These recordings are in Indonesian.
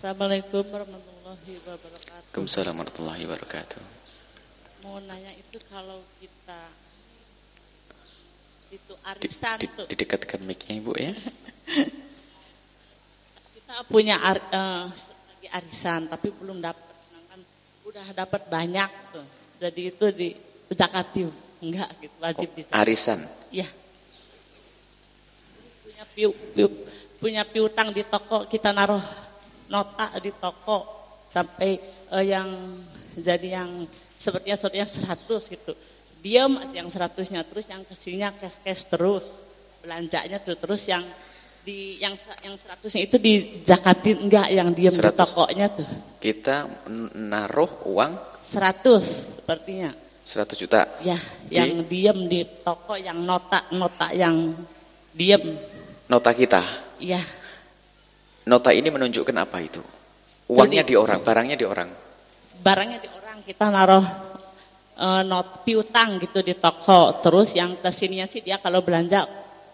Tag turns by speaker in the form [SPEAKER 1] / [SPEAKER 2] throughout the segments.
[SPEAKER 1] Assalamualaikum warahmatullahi wabarakatuh.
[SPEAKER 2] Waalaikumsalam warahmatullahi wabarakatuh.
[SPEAKER 1] Mau nanya itu kalau kita itu
[SPEAKER 2] Di,
[SPEAKER 1] arisan
[SPEAKER 2] di,
[SPEAKER 1] tuh
[SPEAKER 2] didekatkan mic-nya Ibu ya.
[SPEAKER 1] kita punya ar, lagi arisan tapi belum dapat sedangkan udah dapat banyak tuh. Jadi itu di zakati enggak gitu wajib di
[SPEAKER 2] Arisan.
[SPEAKER 1] Ya. Punya piu, piu- punya piutang di toko kita naruh nota di toko sampai eh, yang jadi yang sepertinya sepertinya 100 gitu. Diam aja yang 100-nya terus yang ke sininya cash-cash terus. Belanjanya tuh terus yang di yang yang 100-nya itu dijakatin enggak yang diam di
[SPEAKER 2] 100.
[SPEAKER 1] tokonya tuh.
[SPEAKER 2] Kita naruh uang
[SPEAKER 1] 100 sepertinya.
[SPEAKER 2] 100 juta.
[SPEAKER 1] Ya, yang diam di toko yang nota-nota yang diam.
[SPEAKER 2] Nota kita.
[SPEAKER 1] Iya.
[SPEAKER 2] Nota ini menunjukkan apa itu? Uangnya
[SPEAKER 1] Jadi-
[SPEAKER 2] di orang, barangnya di orang.
[SPEAKER 1] barangnya di orang kita naruh eh, not piutang gitu di toko terus yang ke sininya sih dia kalau belanja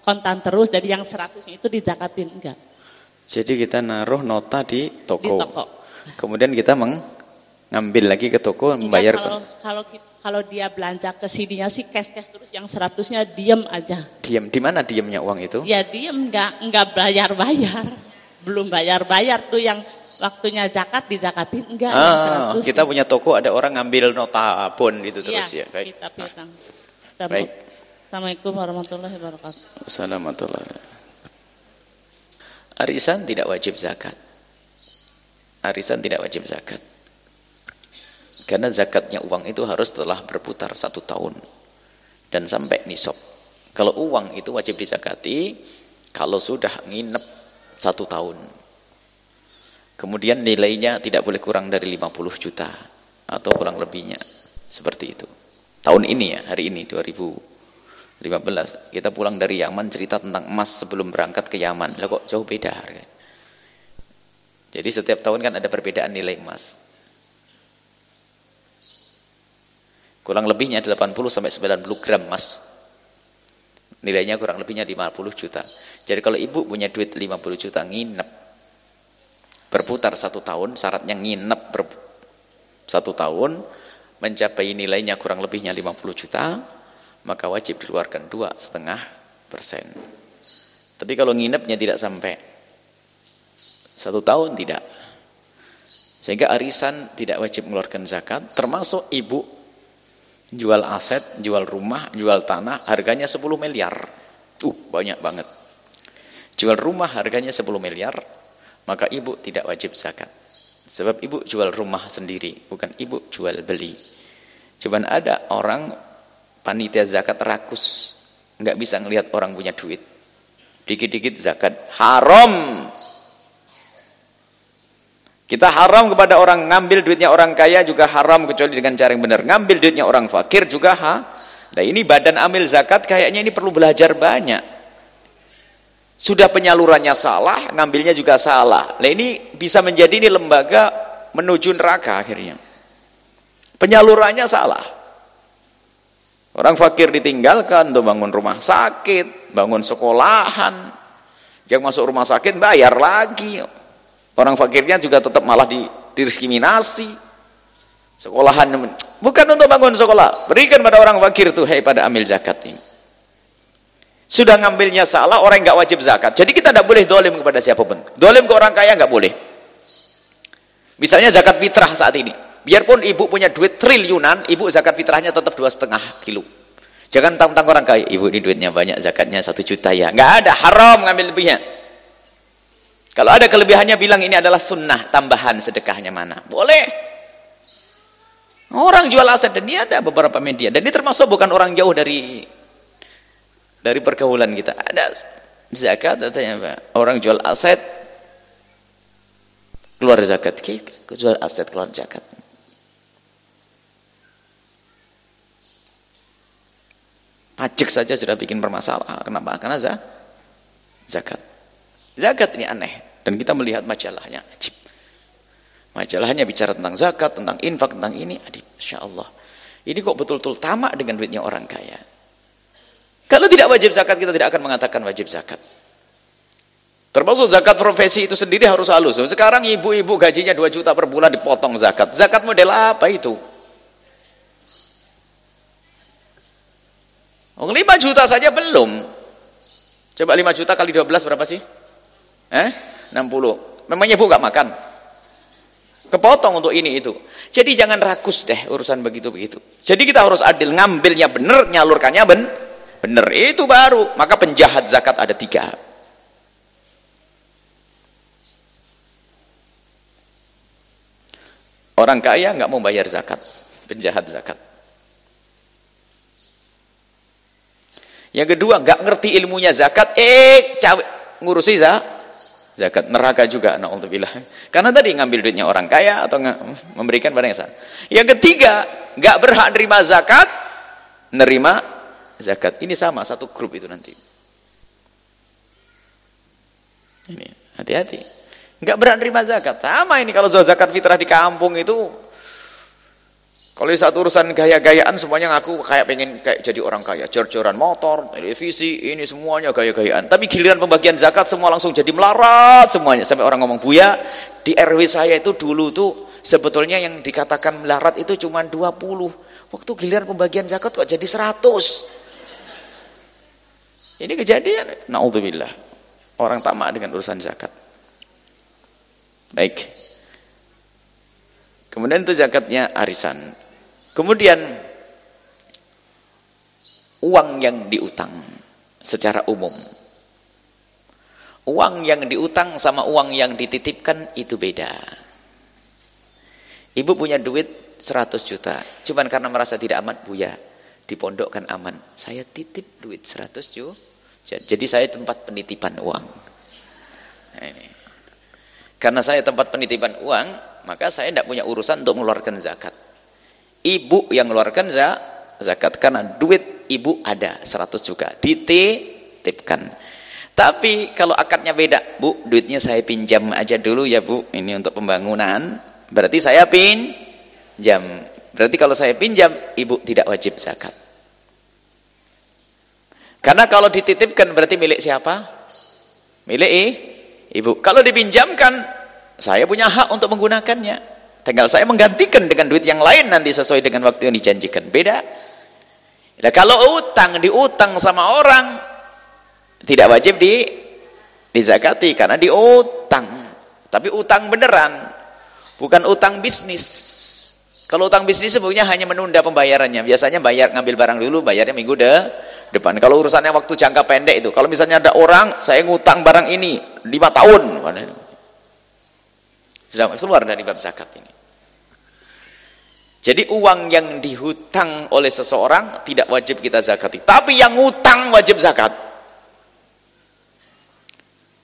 [SPEAKER 1] kontan terus jadi yang 100 itu dijakatin enggak
[SPEAKER 2] Jadi kita naruh nota di toko.
[SPEAKER 1] di toko
[SPEAKER 2] Kemudian kita mengambil lagi ke toko
[SPEAKER 1] Iya,
[SPEAKER 2] membayar
[SPEAKER 1] kalau kalau kalau dia belanja ke sininya sih cash cash terus yang 100-nya diem aja
[SPEAKER 2] diam. Di mana diamnya uang itu?
[SPEAKER 1] ya diem enggak enggak bayar bayar belum bayar bayar tuh yang waktunya zakat dijakatin enggak
[SPEAKER 2] Ah,
[SPEAKER 1] yang 100
[SPEAKER 2] kita punya toko ada orang ngambil nota bon itu
[SPEAKER 1] Iya,
[SPEAKER 2] terus ya. Baik.
[SPEAKER 1] kita piutang
[SPEAKER 2] Baik.
[SPEAKER 1] Assalamualaikum warahmatullahi wabarakatuh
[SPEAKER 2] Assalamualaikum. Arisan tidak wajib zakat. Arisan tidak wajib zakat. Karena zakatnya uang itu harus setelah berputar satu tahun. Dan sampai nisab. Kalau uang itu wajib dizakati, kalau sudah nginep satu tahun. Kemudian nilainya tidak boleh kurang dari 50 juta. Atau kurang lebihnya. Seperti itu. Tahun ini ya, hari ini 2015 kita pulang dari Yaman cerita tentang emas sebelum berangkat ke Yaman lah kok jauh beda harga jadi setiap tahun kan ada perbedaan nilai emas kurang lebihnya 80 sampai 90 gram emas nilainya kurang lebihnya 50 juta jadi kalau ibu punya duit 50 juta nginep berputar satu tahun syaratnya nginep ber, satu tahun mencapai nilainya kurang lebihnya 50 juta maka wajib dikeluarkan dua setengah persen. Tapi kalau nginepnya tidak sampai satu tahun tidak. Sehingga arisan tidak wajib mengeluarkan zakat, termasuk ibu jual aset, jual rumah, jual tanah, harganya 10 miliar. Uh, banyak banget. Jual rumah harganya 10 miliar, maka ibu tidak wajib zakat. Sebab ibu jual rumah sendiri, bukan ibu jual beli. Cuman ada orang panitia zakat rakus nggak bisa ngelihat orang punya duit dikit-dikit zakat haram kita haram kepada orang ngambil duitnya orang kaya juga haram kecuali dengan cara yang benar. Ngambil duitnya orang fakir juga ha? Nah ini badan amil zakat kayaknya ini perlu belajar banyak. Sudah penyalurannya salah ngambilnya juga salah. Nah ini bisa menjadi ini lembaga menuju neraka akhirnya. Penyalurannya salah. Orang fakir ditinggalkan untuk bangun rumah sakit, bangun sekolahan. Yang masuk rumah sakit bayar lagi. Orang fakirnya juga tetap malah di, didiskriminasi. Sekolahan bukan untuk bangun sekolah, berikan pada orang fakir tuh, hei pada ambil zakat ini. Sudah ngambilnya salah, orang nggak wajib zakat. Jadi kita tidak boleh dolim kepada siapa pun. Dolim ke orang kaya nggak boleh. Misalnya zakat fitrah saat ini. Biarpun ibu punya duit triliunan, ibu zakat fitrahnya tetap dua setengah kilo. Jangan tentang orang kaya, ibu ini duitnya banyak, zakatnya satu juta ya. Nggak ada, haram ngambil lebihnya. Kalau ada kelebihannya bilang ini adalah sunnah, tambahan sedekahnya mana. Boleh. Orang jual aset, dan ini ada beberapa media. Dan ini termasuk bukan orang jauh dari dari pergaulan kita. Ada zakat, katanya Pak. Orang jual aset, keluar zakat. Jual aset, keluar zakat. Pajak saja sudah bikin bermasalah. Kenapa? Karena zakat. Zakat ini aneh. Dan kita melihat majalahnya. Ajib. Majalahnya bicara tentang zakat, tentang infak, tentang ini. Adib, Masya Allah. Ini kok betul-betul tamak dengan duitnya orang kaya. Kalau tidak wajib zakat, kita tidak akan mengatakan wajib zakat. Termasuk zakat profesi itu sendiri harus halus. Sekarang ibu-ibu gajinya 2 juta per bulan dipotong zakat. Zakat model apa itu? Oh, 5 juta saja belum. Coba 5 juta kali 12 berapa sih? Eh? 60. Memangnya ibu gak makan? Kepotong untuk ini itu. Jadi jangan rakus deh urusan begitu-begitu. Jadi kita harus adil. Ngambilnya benar, nyalurkannya ben benar. Itu baru. Maka penjahat zakat ada tiga. Orang kaya nggak mau bayar zakat, penjahat zakat. Yang kedua nggak ngerti ilmunya zakat, eh cawe ngurusi za, zakat neraka juga, naudzubillah. Karena tadi ngambil duitnya orang kaya atau memberikan pada yang salah. Yang ketiga nggak berhak nerima zakat, nerima zakat. Ini sama satu grup itu nanti. Ini hati-hati. Enggak berani terima zakat. Sama ini kalau zakat fitrah di kampung itu kalau satu urusan gaya-gayaan semuanya ngaku kayak pengen kayak jadi orang kaya, jor-joran motor, televisi, ini semuanya gaya-gayaan. Tapi giliran pembagian zakat semua langsung jadi melarat semuanya. Sampai orang ngomong, "Buya, di RW saya itu dulu tuh sebetulnya yang dikatakan melarat itu cuma 20. Waktu giliran pembagian zakat kok jadi 100." Ini kejadian, naudzubillah. Orang tamak dengan urusan zakat. Baik. Kemudian itu zakatnya arisan. Kemudian uang yang diutang secara umum. Uang yang diutang sama uang yang dititipkan itu beda. Ibu punya duit 100 juta, cuman karena merasa tidak aman, Buya, dipondokkan aman. Saya titip duit 100 juta. Jadi saya tempat penitipan uang. Nah, ini. Karena saya tempat penitipan uang, maka saya tidak punya urusan untuk mengeluarkan zakat. Ibu yang mengeluarkan zakat karena duit ibu ada 100 juga dititipkan. Tapi kalau akadnya beda, Bu, duitnya saya pinjam aja dulu ya, Bu. Ini untuk pembangunan. Berarti saya pinjam. Berarti kalau saya pinjam, Ibu tidak wajib zakat. Karena kalau dititipkan berarti milik siapa? Milik ibu. Kalau dipinjamkan, saya punya hak untuk menggunakannya. Tinggal saya menggantikan dengan duit yang lain nanti sesuai dengan waktu yang dijanjikan. Beda. Nah, kalau utang diutang sama orang tidak wajib di dizakati karena diutang. Tapi utang beneran, bukan utang bisnis. Kalau utang bisnis sebenarnya hanya menunda pembayarannya. Biasanya bayar ngambil barang dulu, bayarnya minggu de depan. Kalau urusannya waktu jangka pendek itu, kalau misalnya ada orang saya ngutang barang ini lima tahun, sudah keluar dari bab zakat ini. Jadi uang yang dihutang oleh seseorang tidak wajib kita zakati. Tapi yang ngutang wajib zakat.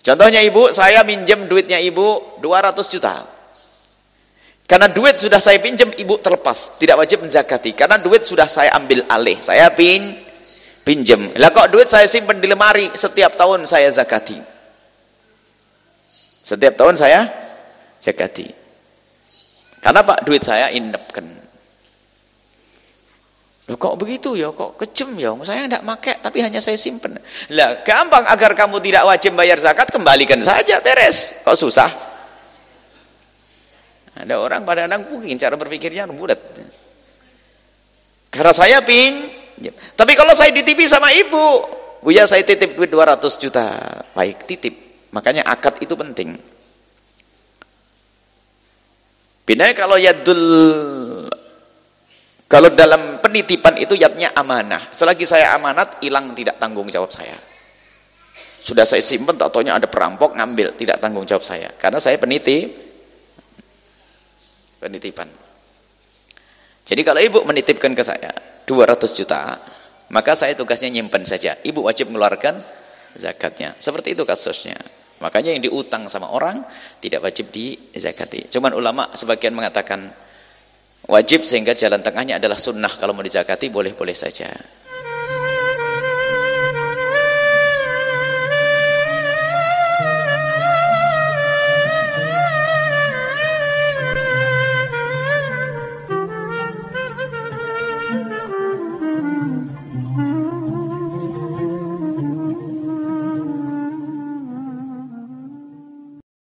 [SPEAKER 2] Contohnya ibu, saya minjem duitnya ibu 200 juta. Karena duit sudah saya pinjam, ibu terlepas. Tidak wajib menzakati. Karena duit sudah saya ambil alih. Saya pin, pinjam. Lah kok duit saya simpan di lemari, setiap tahun saya zakati. Setiap tahun saya zakati. Karena pak duit saya indepkan. Loh kok begitu ya, kok kejem ya, saya tidak pakai tapi hanya saya simpan. Lah gampang agar kamu tidak wajib bayar zakat, kembalikan saja, beres. Kok susah? Ada orang pada anak mungkin cara berpikirnya bulat. Karena saya pin, tapi kalau saya dititipi sama ibu, Buya saya titip duit 200 juta. Baik, titip. Makanya akad itu penting. Bina kalau yadul kalau dalam penitipan itu yadnya amanah. Selagi saya amanat, hilang tidak tanggung jawab saya. Sudah saya simpan, tak ada perampok ngambil, tidak tanggung jawab saya. Karena saya penitip, penitipan. Jadi kalau ibu menitipkan ke saya 200 juta, maka saya tugasnya nyimpan saja. Ibu wajib mengeluarkan zakatnya. Seperti itu kasusnya. Makanya yang diutang sama orang tidak wajib dizakati. Cuman ulama sebagian mengatakan wajib sehingga jalan tengahnya adalah sunnah. Kalau mau dizakati boleh-boleh saja.